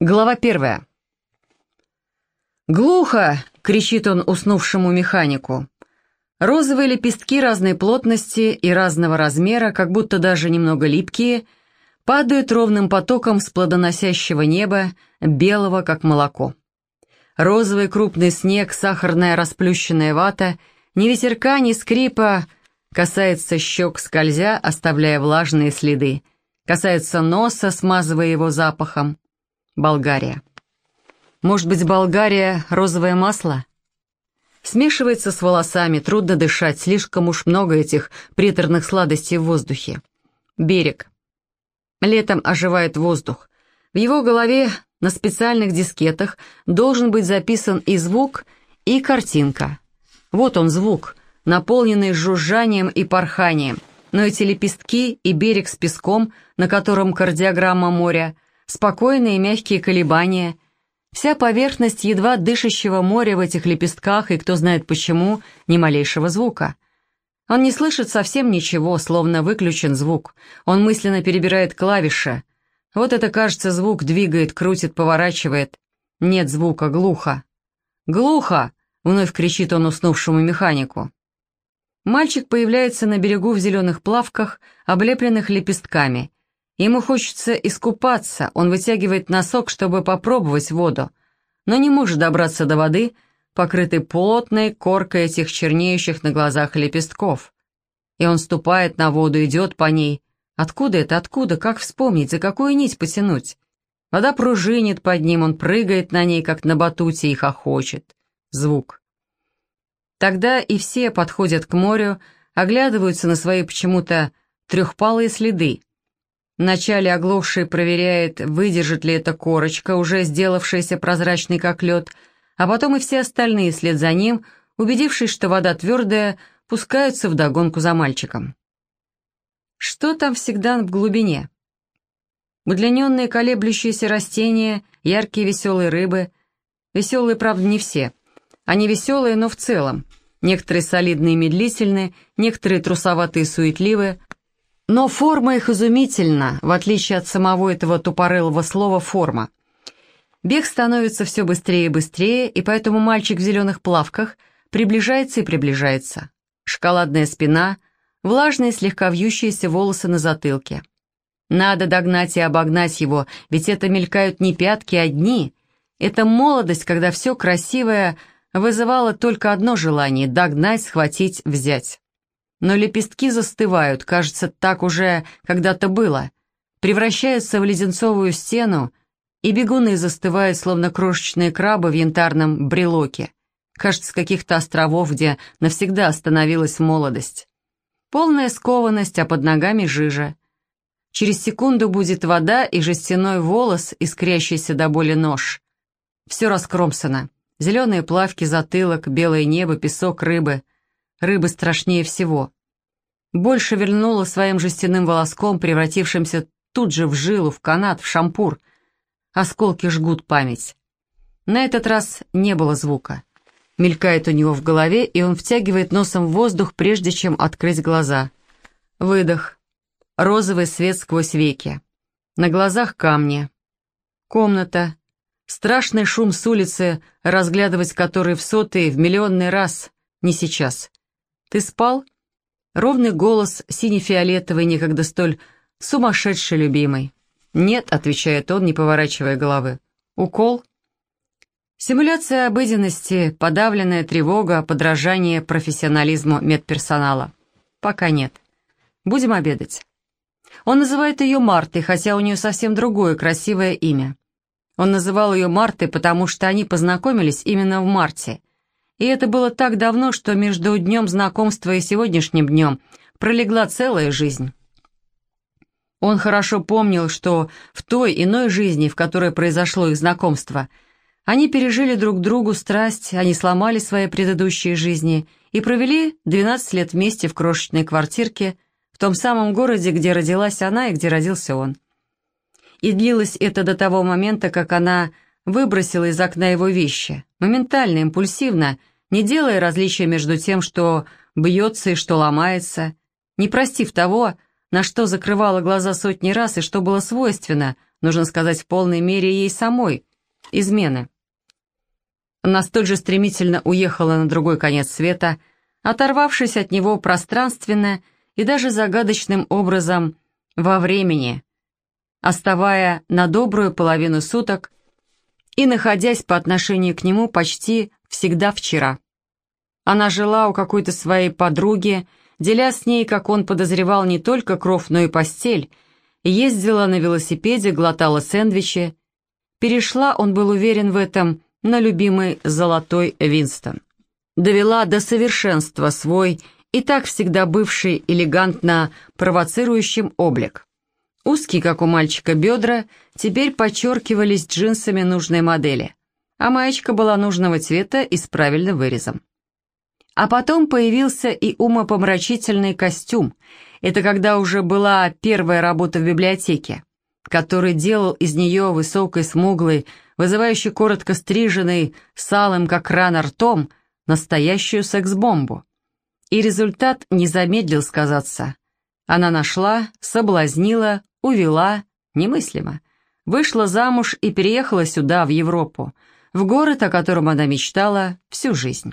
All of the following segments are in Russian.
Глава первая. «Глухо!» — кричит он уснувшему механику. Розовые лепестки разной плотности и разного размера, как будто даже немного липкие, падают ровным потоком с плодоносящего неба, белого, как молоко. Розовый крупный снег, сахарная расплющенная вата, ни ветерка, ни скрипа касается щек скользя, оставляя влажные следы, касается носа, смазывая его запахом. Болгария. Может быть, Болгария — розовое масло? Смешивается с волосами, трудно дышать, слишком уж много этих приторных сладостей в воздухе. Берег. Летом оживает воздух. В его голове на специальных дискетах должен быть записан и звук, и картинка. Вот он звук, наполненный жужжанием и порханием. Но эти лепестки и берег с песком, на котором кардиограмма моря — спокойные мягкие колебания. Вся поверхность едва дышащего моря в этих лепестках, и кто знает почему, ни малейшего звука. Он не слышит совсем ничего, словно выключен звук. Он мысленно перебирает клавиши. Вот это, кажется, звук двигает, крутит, поворачивает. Нет звука, глухо. «Глухо!» — вновь кричит он уснувшему механику. Мальчик появляется на берегу в зеленых плавках, облепленных лепестками, Ему хочется искупаться, он вытягивает носок, чтобы попробовать воду, но не может добраться до воды, покрытой плотной коркой этих чернеющих на глазах лепестков. И он ступает на воду, идет по ней. Откуда это, откуда, как вспомнить, за какую нить потянуть? Вода пружинит под ним, он прыгает на ней, как на батуте, и хохочет. Звук. Тогда и все подходят к морю, оглядываются на свои почему-то трехпалые следы, Вначале оглохший проверяет, выдержит ли эта корочка, уже сделавшаяся прозрачной как лед, а потом и все остальные вслед за ним, убедившись, что вода твердая, пускаются вдогонку за мальчиком. Что там всегда в глубине? Удлиненные колеблющиеся растения, яркие веселые рыбы. Веселые, правда, не все. Они веселые, но в целом. Некоторые солидные и медлительные, некоторые трусоватые и суетливые, но форма их изумительна, в отличие от самого этого тупорылого слова «форма». Бег становится все быстрее и быстрее, и поэтому мальчик в зеленых плавках приближается и приближается. Шоколадная спина, влажные слегка вьющиеся волосы на затылке. Надо догнать и обогнать его, ведь это мелькают не пятки, а дни. Это молодость, когда все красивое вызывало только одно желание — догнать, схватить, взять. Но лепестки застывают, кажется, так уже когда-то было, превращаются в леденцовую стену, и бегуны застывают, словно крошечные крабы в янтарном брелоке. Кажется, с каких-то островов, где навсегда остановилась молодость. Полная скованность, а под ногами жижа. Через секунду будет вода и жестяной волос, искрящийся до боли нож. Все раскромсано. Зеленые плавки, затылок, белое небо, песок, рыбы — Рыбы страшнее всего. Больше вернула своим жестяным волоском, превратившимся тут же в жилу, в канат, в шампур. Осколки жгут память. На этот раз не было звука. Мелькает у него в голове, и он втягивает носом воздух, прежде чем открыть глаза. Выдох. Розовый свет сквозь веки. На глазах камни. Комната. Страшный шум с улицы, разглядывать который в сотый, в миллионный раз. Не сейчас. «Ты спал?» Ровный голос, сине-фиолетовый, некогда столь сумасшедший любимый. «Нет», — отвечает он, не поворачивая головы. «Укол?» Симуляция обыденности, подавленная тревога, подражание профессионализму медперсонала. Пока нет. Будем обедать. Он называет ее Мартой, хотя у нее совсем другое красивое имя. Он называл ее Мартой, потому что они познакомились именно в марте, и это было так давно, что между днем знакомства и сегодняшним днем пролегла целая жизнь. Он хорошо помнил, что в той иной жизни, в которой произошло их знакомство, они пережили друг другу страсть, они сломали свои предыдущие жизни и провели 12 лет вместе в крошечной квартирке в том самом городе, где родилась она и где родился он. И длилось это до того момента, как она выбросила из окна его вещи, моментально, импульсивно, не делая различия между тем, что бьется и что ломается, не простив того, на что закрывала глаза сотни раз и что было свойственно нужно сказать, в полной мере ей самой, измены. Она столь же стремительно уехала на другой конец света, оторвавшись от него пространственно и даже загадочным образом во времени, оставая на добрую половину суток и находясь по отношению к нему почти всегда вчера. Она жила у какой-то своей подруги, деля с ней, как он подозревал, не только кров, но и постель, ездила на велосипеде, глотала сэндвичи. Перешла, он был уверен в этом, на любимый золотой Винстон. Довела до совершенства свой и так всегда бывший элегантно провоцирующим облик. Узкие, как у мальчика, бедра теперь подчеркивались джинсами нужной модели, а маечка была нужного цвета и с правильным вырезом. А потом появился и умопомрачительный костюм. Это когда уже была первая работа в библиотеке, который делал из нее высокой, смуглой, вызывающей коротко стриженной, салым, как рана ртом, настоящую секс-бомбу. И результат не замедлил сказаться. Она нашла, соблазнила, увела, немыслимо. Вышла замуж и переехала сюда, в Европу, в город, о котором она мечтала всю жизнь.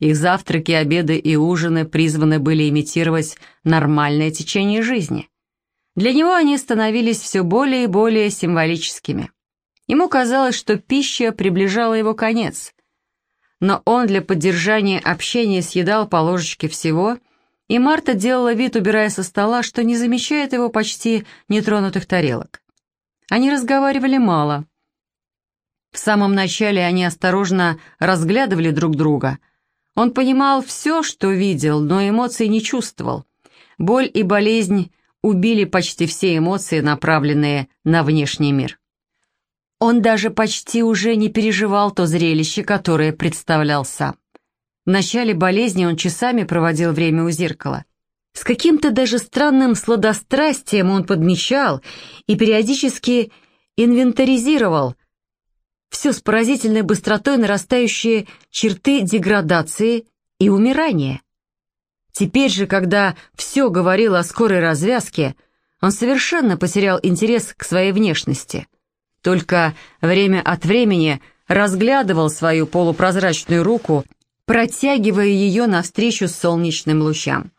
Их завтраки, обеды и ужины призваны были имитировать нормальное течение жизни. Для него они становились все более и более символическими. Ему казалось, что пища приближала его конец. Но он для поддержания общения съедал по ложечке всего, и Марта делала вид, убирая со стола, что не замечает его почти нетронутых тарелок. Они разговаривали мало. В самом начале они осторожно разглядывали друг друга – он понимал все, что видел, но эмоций не чувствовал. Боль и болезнь убили почти все эмоции, направленные на внешний мир. Он даже почти уже не переживал то зрелище, которое представлял сам. В начале болезни он часами проводил время у зеркала. С каким-то даже странным сладострастием он подмечал и периодически инвентаризировал все с поразительной быстротой нарастающие черты деградации и умирания. Теперь же, когда все говорило о скорой развязке, он совершенно потерял интерес к своей внешности. Только время от времени разглядывал свою полупрозрачную руку, протягивая ее навстречу солнечным лучам.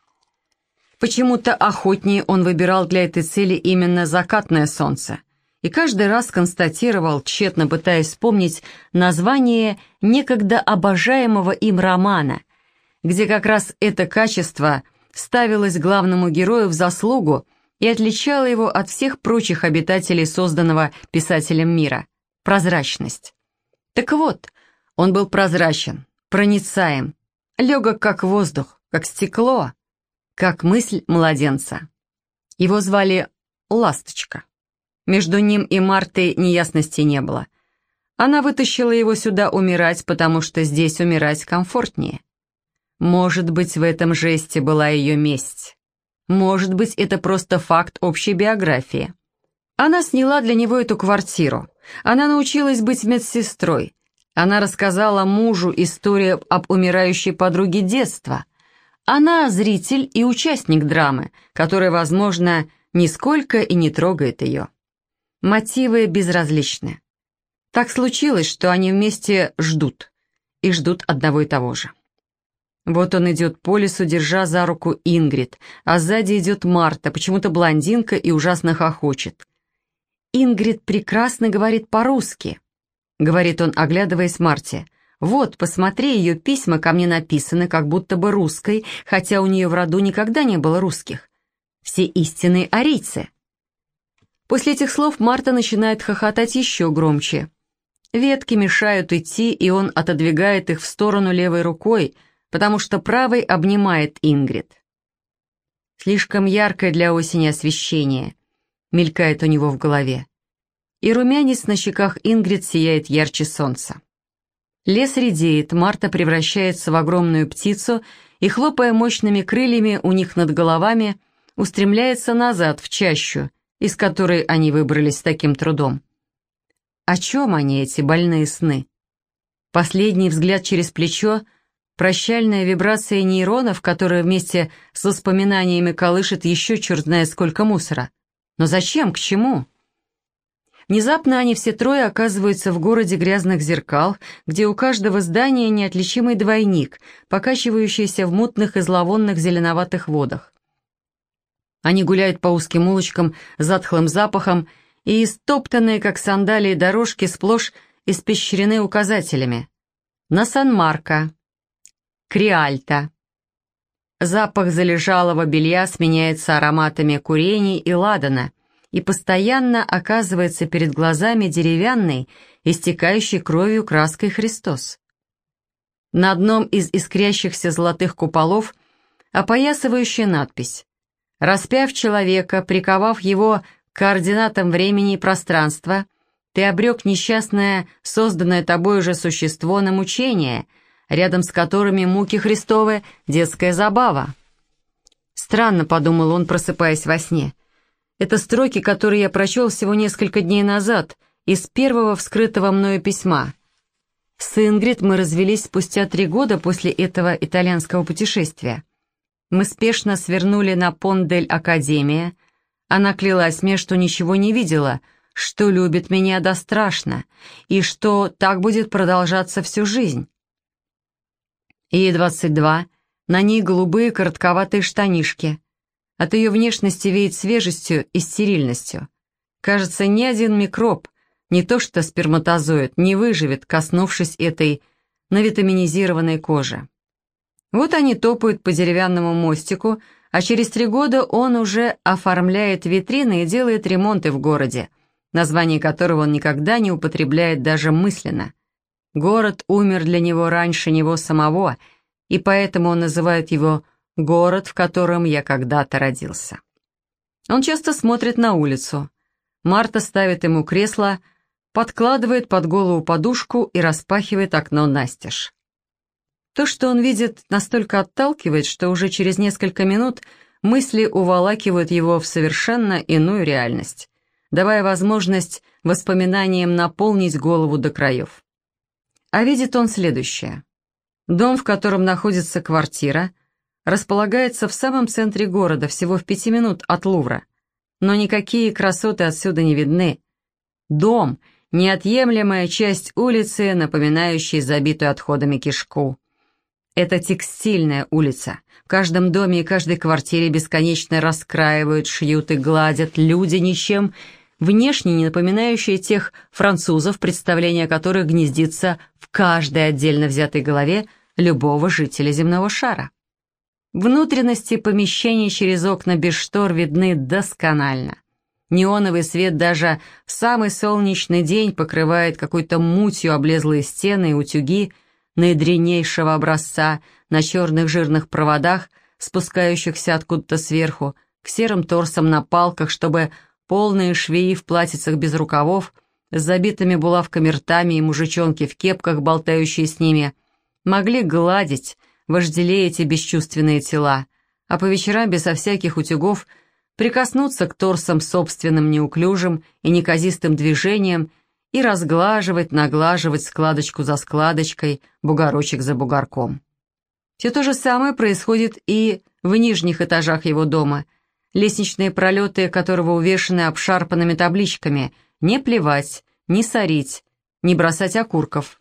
Почему-то охотнее он выбирал для этой цели именно закатное солнце – и каждый раз констатировал, тщетно пытаясь вспомнить название некогда обожаемого им романа, где как раз это качество ставилось главному герою в заслугу и отличало его от всех прочих обитателей созданного писателем мира – прозрачность. Так вот, он был прозрачен, проницаем, легок как воздух, как стекло, как мысль младенца. Его звали Ласточка. Между ним и Мартой неясности не было. Она вытащила его сюда умирать, потому что здесь умирать комфортнее. Может быть, в этом жесте была ее месть. Может быть, это просто факт общей биографии. Она сняла для него эту квартиру. Она научилась быть медсестрой. Она рассказала мужу историю об умирающей подруге детства. Она зритель и участник драмы, которая, возможно, нисколько и не трогает ее. Мотивы безразличны. Так случилось, что они вместе ждут. И ждут одного и того же. Вот он идет по лесу, держа за руку Ингрид, а сзади идет Марта, почему-то блондинка и ужасно хохочет. «Ингрид прекрасно говорит по-русски», — говорит он, оглядываясь Марте. «Вот, посмотри, ее письма ко мне написаны, как будто бы русской, хотя у нее в роду никогда не было русских. Все истинные арийцы». После этих слов Марта начинает хохотать еще громче. Ветки мешают идти, и он отодвигает их в сторону левой рукой, потому что правой обнимает Ингрид. Слишком яркое для осени освещение, мелькает у него в голове. И румянец на щеках Ингрид сияет ярче солнца. Лес редеет, Марта превращается в огромную птицу и, хлопая мощными крыльями у них над головами, устремляется назад, в чащу, из которой они выбрались с таким трудом. О чем они, эти больные сны? Последний взгляд через плечо, прощальная вибрация нейронов, которая вместе с воспоминаниями колышет еще черт знает сколько мусора. Но зачем, к чему? Внезапно они все трое оказываются в городе грязных зеркал, где у каждого здания неотличимый двойник, покачивающийся в мутных и зловонных зеленоватых водах. Они гуляют по узким улочкам с затхлым запахом, и истоптанные, как сандалии, дорожки сплошь испещрены указателями. На Сан-Марко, Криальта. Запах залежалого белья сменяется ароматами курений и ладана – и постоянно оказывается перед глазами деревянный, истекающий кровью краской Христос. На одном из искрящихся золотых куполов опоясывающая надпись «Распяв человека, приковав его к координатам времени и пространства, ты обрек несчастное, созданное тобой же существо на мучение, рядом с которыми муки Христовы — детская забава». Странно, подумал он, просыпаясь во сне, это строки, которые я прочел всего несколько дней назад из первого вскрытого мною письма. С Ингрид мы развелись спустя три года после этого итальянского путешествия. Мы спешно свернули на Пондель Академия. Она клялась мне, что ничего не видела, что любит меня до страшно, и что так будет продолжаться всю жизнь. Ей 22, на ней голубые коротковатые штанишки — от ее внешности веет свежестью и стерильностью. Кажется, ни один микроб, не то что сперматозоид, не выживет, коснувшись этой навитаминизированной кожи. Вот они топают по деревянному мостику, а через три года он уже оформляет витрины и делает ремонты в городе, название которого он никогда не употребляет даже мысленно. Город умер для него раньше него самого, и поэтому он называет его город, в котором я когда-то родился. Он часто смотрит на улицу. Марта ставит ему кресло, подкладывает под голову подушку и распахивает окно настежь. То, что он видит, настолько отталкивает, что уже через несколько минут мысли уволакивают его в совершенно иную реальность, давая возможность воспоминаниям наполнить голову до краев. А видит он следующее. Дом, в котором находится квартира, располагается в самом центре города, всего в пяти минут от Лувра. Но никакие красоты отсюда не видны. Дом — неотъемлемая часть улицы, напоминающей забитую отходами кишку. Это текстильная улица. В каждом доме и каждой квартире бесконечно раскраивают, шьют и гладят люди ничем, внешне не напоминающие тех французов, представление которых гнездится в каждой отдельно взятой голове любого жителя земного шара. Внутренности помещений через окна без штор видны досконально. Неоновый свет даже в самый солнечный день покрывает какой-то мутью облезлые стены и утюги наидреннейшего образца на черных жирных проводах, спускающихся откуда-то сверху, к серым торсам на палках, чтобы полные швеи в платьицах без рукавов, с забитыми булавками ртами и мужичонки в кепках, болтающие с ними, могли гладить, вожделеете бесчувственные тела, а по вечерам безо всяких утюгов прикоснуться к торсам собственным неуклюжим и неказистым движением и разглаживать, наглаживать складочку за складочкой, бугорочек за бугорком. Все то же самое происходит и в нижних этажах его дома, лестничные пролеты которого увешаны обшарпанными табличками «Не плевать», «Не сорить», «Не бросать окурков».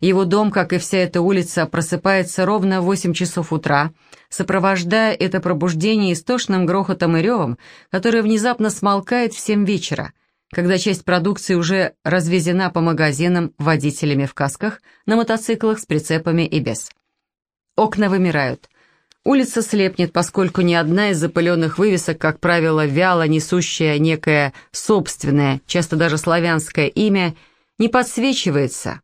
Его дом, как и вся эта улица, просыпается ровно в 8 часов утра, сопровождая это пробуждение истошным грохотом и ревом, которое внезапно смолкает в 7 вечера, когда часть продукции уже развезена по магазинам водителями в касках, на мотоциклах с прицепами и без. Окна вымирают. Улица слепнет, поскольку ни одна из запыленных вывесок, как правило, вяло несущая некое собственное, часто даже славянское имя, не подсвечивается,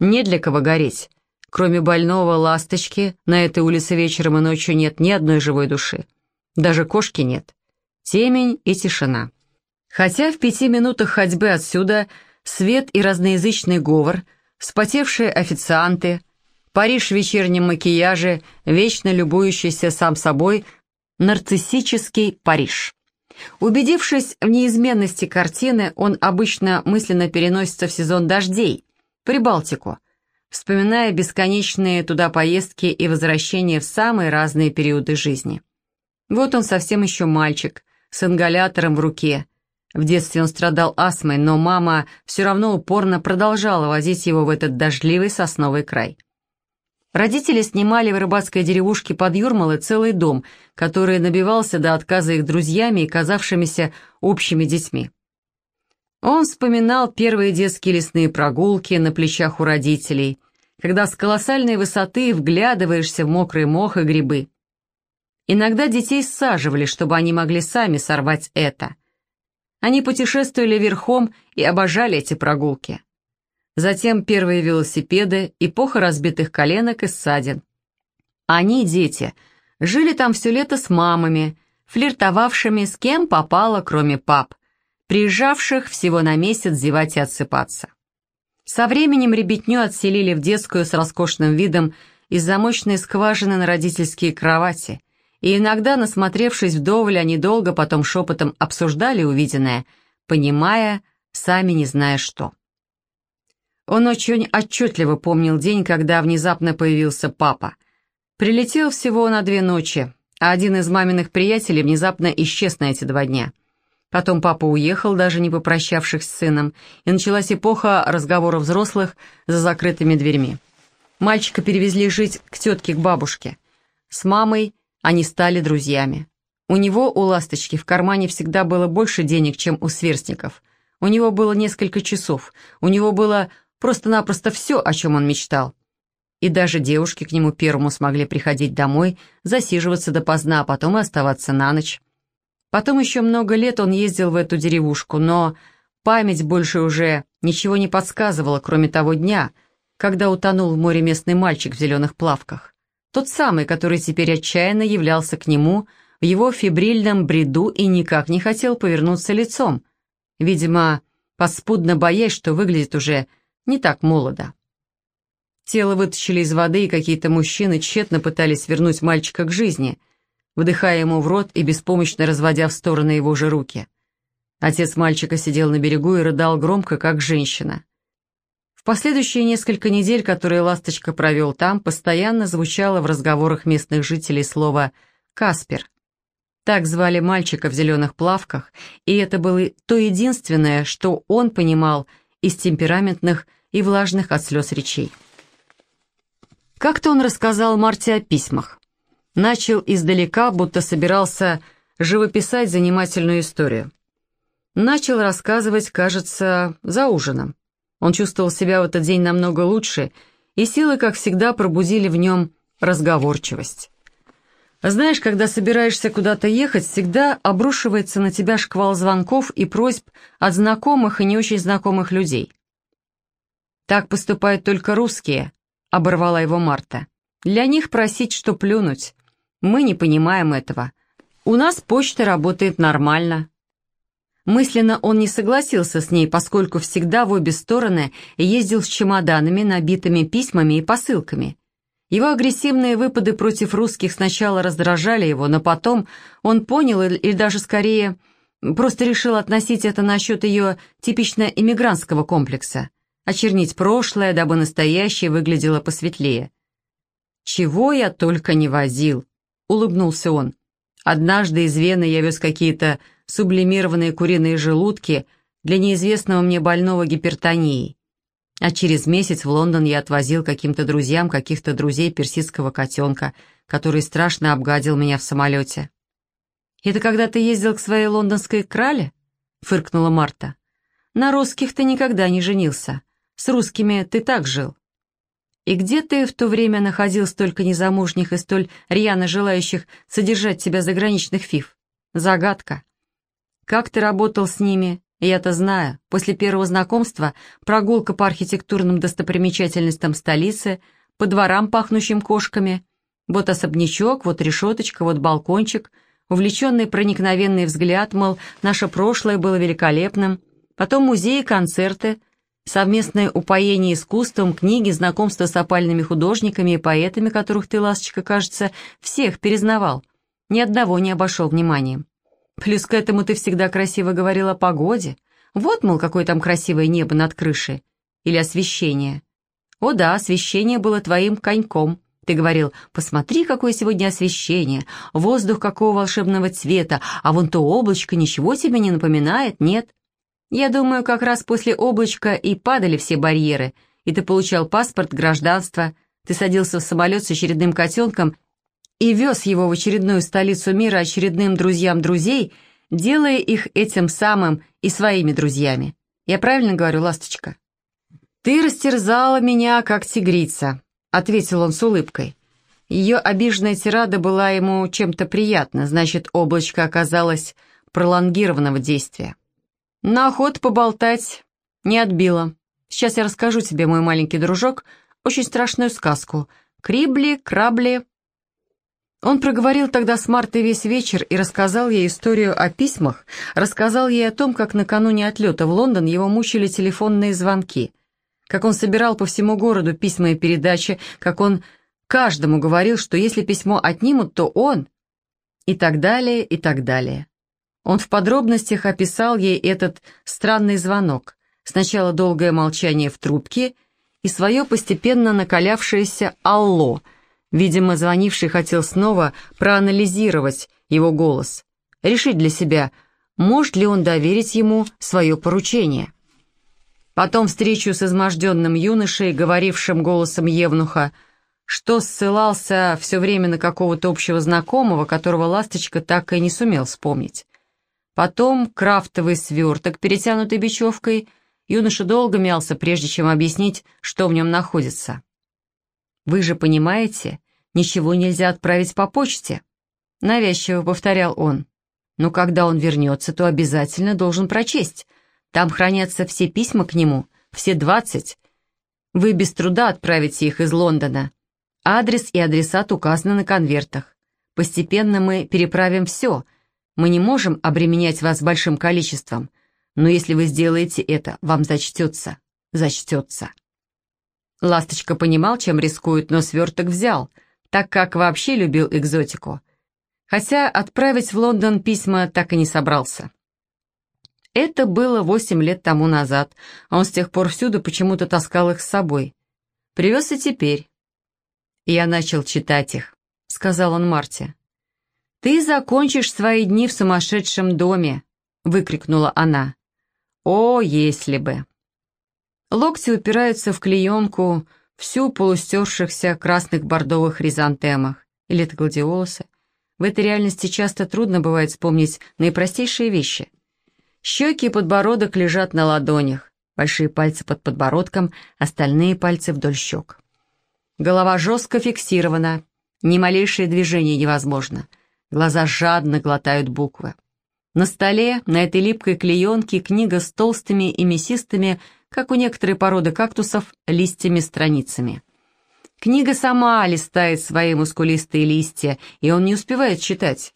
не для кого гореть. Кроме больного ласточки, на этой улице вечером и ночью нет ни одной живой души. Даже кошки нет. Темень и тишина. Хотя в пяти минутах ходьбы отсюда свет и разноязычный говор, вспотевшие официанты, Париж в вечернем макияже, вечно любующийся сам собой, нарциссический Париж. Убедившись в неизменности картины, он обычно мысленно переносится в сезон дождей, Прибалтику, вспоминая бесконечные туда поездки и возвращения в самые разные периоды жизни. Вот он совсем еще мальчик, с ингалятором в руке, В детстве он страдал астмой, но мама все равно упорно продолжала возить его в этот дождливый сосновый край. Родители снимали в рыбацкой деревушке под Юрмалой целый дом, который набивался до отказа их друзьями и казавшимися общими детьми. Он вспоминал первые детские лесные прогулки на плечах у родителей, когда с колоссальной высоты вглядываешься в мокрый мох и грибы. Иногда детей саживали, чтобы они могли сами сорвать это. Они путешествовали верхом и обожали эти прогулки. Затем первые велосипеды, эпоха разбитых коленок и ссадин. Они, дети, жили там все лето с мамами, флиртовавшими с кем попало, кроме пап, приезжавших всего на месяц зевать и отсыпаться. Со временем ребятню отселили в детскую с роскошным видом из замочной скважины на родительские кровати, и иногда, насмотревшись вдоволь, они долго потом шепотом обсуждали увиденное, понимая, сами не зная что. Он очень отчетливо помнил день, когда внезапно появился папа. Прилетел всего на две ночи, а один из маминых приятелей внезапно исчез на эти два дня. Потом папа уехал, даже не попрощавшись с сыном, и началась эпоха разговоров взрослых за закрытыми дверьми. Мальчика перевезли жить к тетке, к бабушке. С мамой они стали друзьями. У него, у ласточки, в кармане всегда было больше денег, чем у сверстников. У него было несколько часов, у него было Просто-напросто все, о чем он мечтал. И даже девушки к нему первому смогли приходить домой, засиживаться допоздна, а потом и оставаться на ночь. Потом еще много лет он ездил в эту деревушку, но память больше уже ничего не подсказывала, кроме того дня, когда утонул в море местный мальчик в зеленых плавках. Тот самый, который теперь отчаянно являлся к нему в его фибрильном бреду и никак не хотел повернуться лицом. Видимо, поспудно боясь, что выглядит уже не так молодо. Тело вытащили из воды, и какие-то мужчины тщетно пытались вернуть мальчика к жизни, вдыхая ему в рот и беспомощно разводя в стороны его же руки. Отец мальчика сидел на берегу и рыдал громко, как женщина. В последующие несколько недель, которые Ласточка провел там, постоянно звучало в разговорах местных жителей слово «Каспер». Так звали мальчика в зеленых плавках, и это было то единственное, что он понимал из темпераментных и влажных от слез речей. Как-то он рассказал Марте о письмах. Начал издалека, будто собирался живописать занимательную историю. Начал рассказывать, кажется, за ужином. Он чувствовал себя в этот день намного лучше, и силы, как всегда, пробудили в нем разговорчивость. Знаешь, когда собираешься куда-то ехать, всегда обрушивается на тебя шквал звонков и просьб от знакомых и не очень знакомых людей. «Так поступают только русские», — оборвала его Марта. «Для них просить, что плюнуть. Мы не понимаем этого. У нас почта работает нормально». Мысленно он не согласился с ней, поскольку всегда в обе стороны ездил с чемоданами, набитыми письмами и посылками. Его агрессивные выпады против русских сначала раздражали его, но потом он понял, или даже скорее просто решил относить это насчет ее типично иммигрантского комплекса очернить прошлое, дабы настоящее выглядело посветлее. «Чего я только не возил», — улыбнулся он. «Однажды из Вены я вез какие-то сублимированные куриные желудки для неизвестного мне больного гипертонией. А через месяц в Лондон я отвозил каким-то друзьям каких-то друзей персидского котенка, который страшно обгадил меня в самолете. «Это когда ты ездил к своей лондонской крале?» — фыркнула Марта. «На русских ты никогда не женился. С русскими ты так жил. И где ты в то время находил столько незамужних и столь рьяно желающих содержать тебя заграничных фиф? Загадка. Как ты работал с ними, я-то знаю. После первого знакомства прогулка по архитектурным достопримечательностям столицы, по дворам, пахнущим кошками. Вот особнячок, вот решеточка, вот балкончик. Увлеченный проникновенный взгляд, мол, наше прошлое было великолепным. Потом музеи, концерты, Совместное упоение искусством, книги, знакомство с опальными художниками и поэтами, которых ты, ласточка, кажется, всех перезнавал. Ни одного не обошел вниманием. Плюс к этому ты всегда красиво говорил о погоде. Вот, мол, какое там красивое небо над крышей. Или освещение. О да, освещение было твоим коньком, Ты говорил, посмотри, какое сегодня освещение, воздух какого волшебного цвета, а вон то облачко ничего тебе не напоминает, нет? Я думаю, как раз после облачка и падали все барьеры, и ты получал паспорт, гражданство, ты садился в самолет с очередным котенком и вез его в очередную столицу мира очередным друзьям друзей, делая их этим самым и своими друзьями. Я правильно говорю, ласточка? Ты растерзала меня, как тигрица, — ответил он с улыбкой. Ее обиженная тирада была ему чем-то приятна, значит, облачко оказалось пролонгированного действия. На охоту поболтать не отбила. Сейчас я расскажу тебе, мой маленький дружок, очень страшную сказку. Крибли, крабли. Он проговорил тогда с Мартой весь вечер и рассказал ей историю о письмах, рассказал ей о том, как накануне отлета в Лондон его мучили телефонные звонки — как он собирал по всему городу письма и передачи, как он каждому говорил, что если письмо отнимут, то он... И так далее, и так далее. Он в подробностях описал ей этот странный звонок. Сначала долгое молчание в трубке и свое постепенно накалявшееся «Алло». Видимо, звонивший хотел снова проанализировать его голос, решить для себя, может ли он доверить ему свое поручение. Потом встречу с изможденным юношей, говорившим голосом Евнуха, что ссылался все время на какого-то общего знакомого, которого Ласточка так и не сумел вспомнить. Потом крафтовый сверток, перетянутый бечевкой. Юноша долго мялся, прежде чем объяснить, что в нем находится. «Вы же понимаете, ничего нельзя отправить по почте», — навязчиво повторял он. «Но когда он вернется, то обязательно должен прочесть». Там хранятся все письма к нему, все двадцать. Вы без труда отправите их из Лондона. Адрес и адресат указаны на конвертах. Постепенно мы переправим все. Мы не можем обременять вас большим количеством, но если вы сделаете это, вам зачтется, зачтется. Ласточка понимал, чем рискует, но сверток взял, так как вообще любил экзотику. Хотя отправить в Лондон письма так и не собрался. Это было восемь лет тому назад, а он с тех пор всюду почему-то таскал их с собой. Привез и теперь. Я начал читать их, сказал он Марте. «Ты закончишь свои дни в сумасшедшем доме!» — выкрикнула она. «О, если бы!» Локти упираются в клеенку, всю полустершихся красных бордовых хризантемах. Или гладиолусы? В этой реальности часто трудно бывает вспомнить наипростейшие вещи. Щеки и подбородок лежат на ладонях, большие пальцы под подбородком, остальные пальцы вдоль щек. Голова жестко фиксирована, ни малейшее движение невозможно. Глаза жадно глотают буквы. На столе, на этой липкой клеенке, книга с толстыми и мясистыми, как у некоторой породы кактусов, листьями-страницами. Книга сама листает свои мускулистые листья, и он не успевает читать.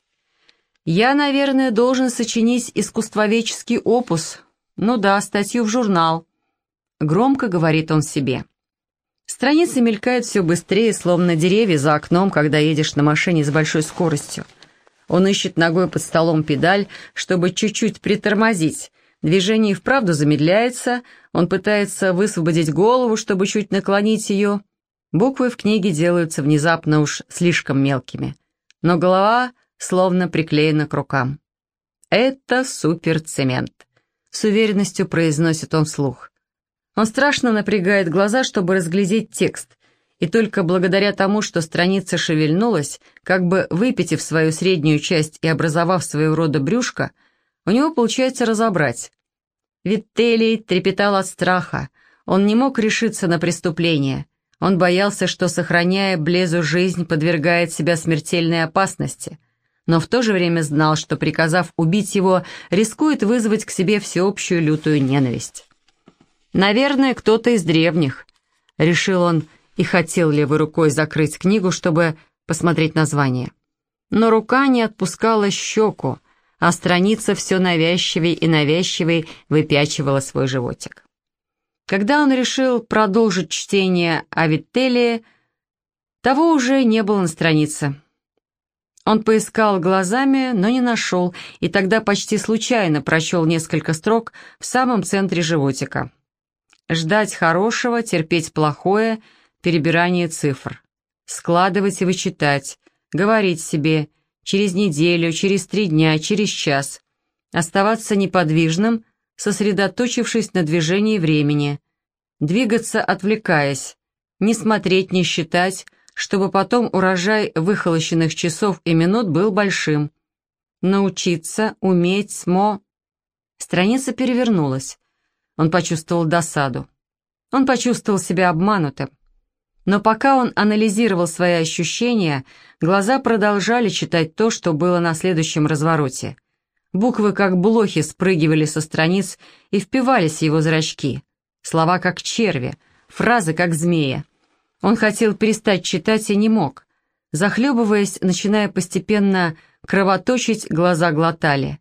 Я, наверное, должен сочинить искусствоведческий опус. Ну да, статью в журнал. Громко говорит он себе. Страницы мелькают все быстрее, словно деревья за окном, когда едешь на машине с большой скоростью. Он ищет ногой под столом педаль, чтобы чуть-чуть притормозить. Движение и вправду замедляется, он пытается высвободить голову, чтобы чуть наклонить ее. Буквы в книге делаются внезапно уж слишком мелкими. Но голова словно приклеена к рукам. «Это суперцемент», — с уверенностью произносит он вслух. Он страшно напрягает глаза, чтобы разглядеть текст, и только благодаря тому, что страница шевельнулась, как бы выпитив свою среднюю часть и образовав своего рода брюшко, у него получается разобрать. Виттелий трепетал от страха, он не мог решиться на преступление, он боялся, что, сохраняя Блезу жизнь, подвергает себя смертельной опасности — но в то же время знал, что, приказав убить его, рискует вызвать к себе всеобщую лютую ненависть. «Наверное, кто-то из древних», — решил он и хотел левой рукой закрыть книгу, чтобы посмотреть название. Но рука не отпускала щеку, а страница все навязчивей и навязчивей выпячивала свой животик. Когда он решил продолжить чтение о Виттелии, того уже не было на странице. Он поискал глазами, но не нашел, и тогда почти случайно прочел несколько строк в самом центре животика. «Ждать хорошего, терпеть плохое, перебирание цифр». складывать и вычитать, говорить себе через неделю, через три дня, через час, оставаться неподвижным, сосредоточившись на движении времени, двигаться отвлекаясь, не смотреть, не считать, чтобы потом урожай выхолощенных часов и минут был большим. Научиться, уметь, смо... Страница перевернулась. Он почувствовал досаду. Он почувствовал себя обманутым. Но пока он анализировал свои ощущения, глаза продолжали читать то, что было на следующем развороте. Буквы, как блохи, спрыгивали со страниц и впивались в его зрачки. Слова, как черви, фразы, как змея. Он хотел перестать читать и не мог. Захлебываясь, начиная постепенно кровоточить, глаза глотали.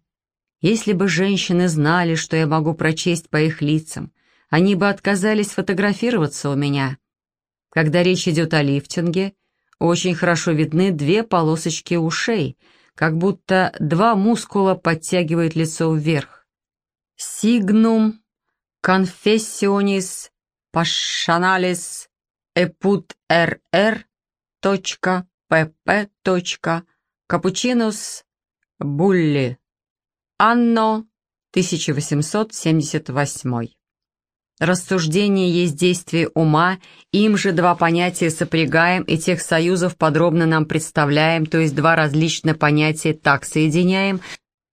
Если бы женщины знали, что я могу прочесть по их лицам, они бы отказались фотографироваться у меня. Когда речь идет о лифтинге, очень хорошо видны две полосочки ушей, как будто два мускула подтягивают лицо вверх. Сигнум confessionis passionalis eput rr. pp. Капучинус Булли. Анно 1878. Рассуждение есть действие ума, им же два понятия сопрягаем и тех союзов подробно нам представляем, то есть два различных понятия так соединяем,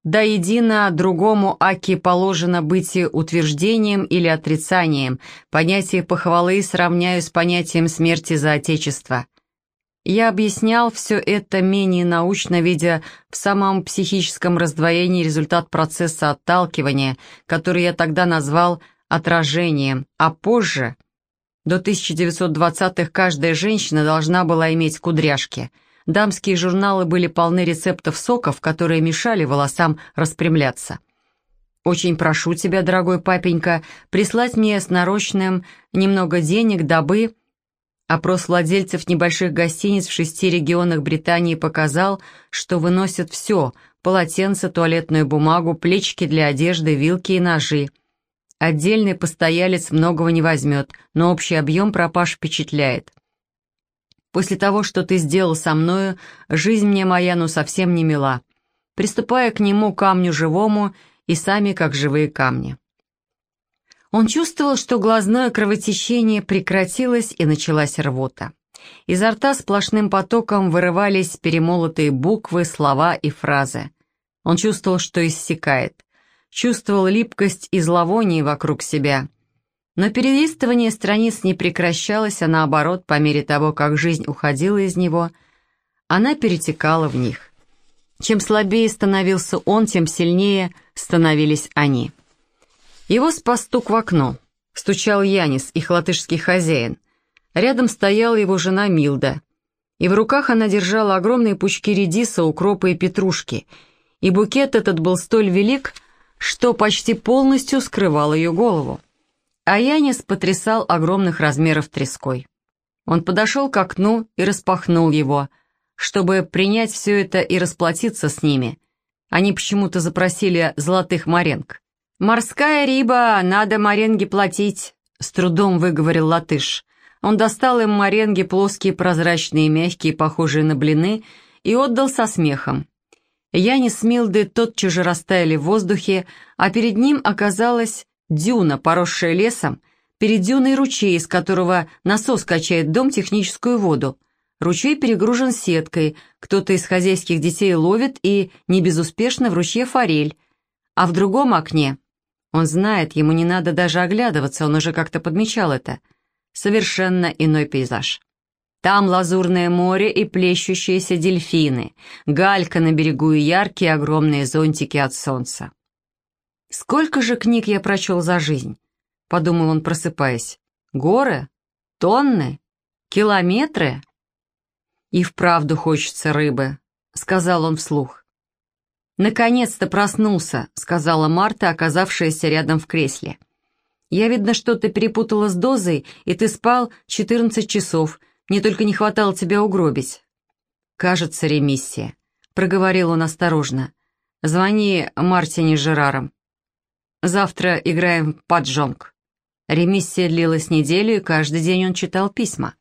да едино другому аки положено быть утверждением или отрицанием, понятие похвалы сравняю с понятием смерти за Отечество. Я объяснял все это менее научно, видя в самом психическом раздвоении результат процесса отталкивания, который я тогда назвал отражением, а позже, до 1920-х, каждая женщина должна была иметь кудряшки. Дамские журналы были полны рецептов соков, которые мешали волосам распрямляться. «Очень прошу тебя, дорогой папенька, прислать мне с нарочным немного денег, дабы...» Опрос владельцев небольших гостиниц в шести регионах Британии показал, что выносят все – полотенце, туалетную бумагу, плечики для одежды, вилки и ножи – Отдельный постоялец многого не возьмет, но общий объем пропаж впечатляет. После того, что ты сделал со мною, жизнь мне моя ну совсем не мила. Приступая к нему камню живому и сами как живые камни. Он чувствовал, что глазное кровотечение прекратилось и началась рвота. Изо рта сплошным потоком вырывались перемолотые буквы, слова и фразы. Он чувствовал, что иссякает чувствовал липкость и зловоние вокруг себя. Но перелистывание страниц не прекращалось, а наоборот, по мере того, как жизнь уходила из него, она перетекала в них. Чем слабее становился он, тем сильнее становились они. Его спас стук в окно. Стучал Янис, их латышский хозяин. Рядом стояла его жена Милда. И в руках она держала огромные пучки редиса, укропа и петрушки. И букет этот был столь велик, что почти полностью скрывал ее голову. А Янис потрясал огромных размеров треской. Он подошел к окну и распахнул его, чтобы принять все это и расплатиться с ними. Они почему-то запросили золотых маренг. «Морская риба, надо маренги платить», — с трудом выговорил латыш. Он достал им маренги, плоские, прозрачные, мягкие, похожие на блины, и отдал со смехом. Янис с Милдой тотчас же растаяли в воздухе, а перед ним оказалась дюна, поросшая лесом, перед дюной ручей, из которого насос качает дом техническую воду. Ручей перегружен сеткой, кто-то из хозяйских детей ловит и не безуспешно в ручье форель. А в другом окне, он знает, ему не надо даже оглядываться, он уже как-то подмечал это, совершенно иной пейзаж. Там лазурное море и плещущиеся дельфины, галька на берегу и яркие огромные зонтики от солнца. «Сколько же книг я прочел за жизнь?» — подумал он, просыпаясь. «Горы? Тонны? Километры?» «И вправду хочется рыбы», — сказал он вслух. «Наконец-то проснулся», — сказала Марта, оказавшаяся рядом в кресле. «Я, видно, что-то перепутала с дозой, и ты спал 14 часов, мне только не хватало тебя угробить». «Кажется, ремиссия», — проговорил он осторожно. «Звони Мартине Жераром. Завтра играем в паджонг». Ремиссия длилась неделю, и каждый день он читал письма.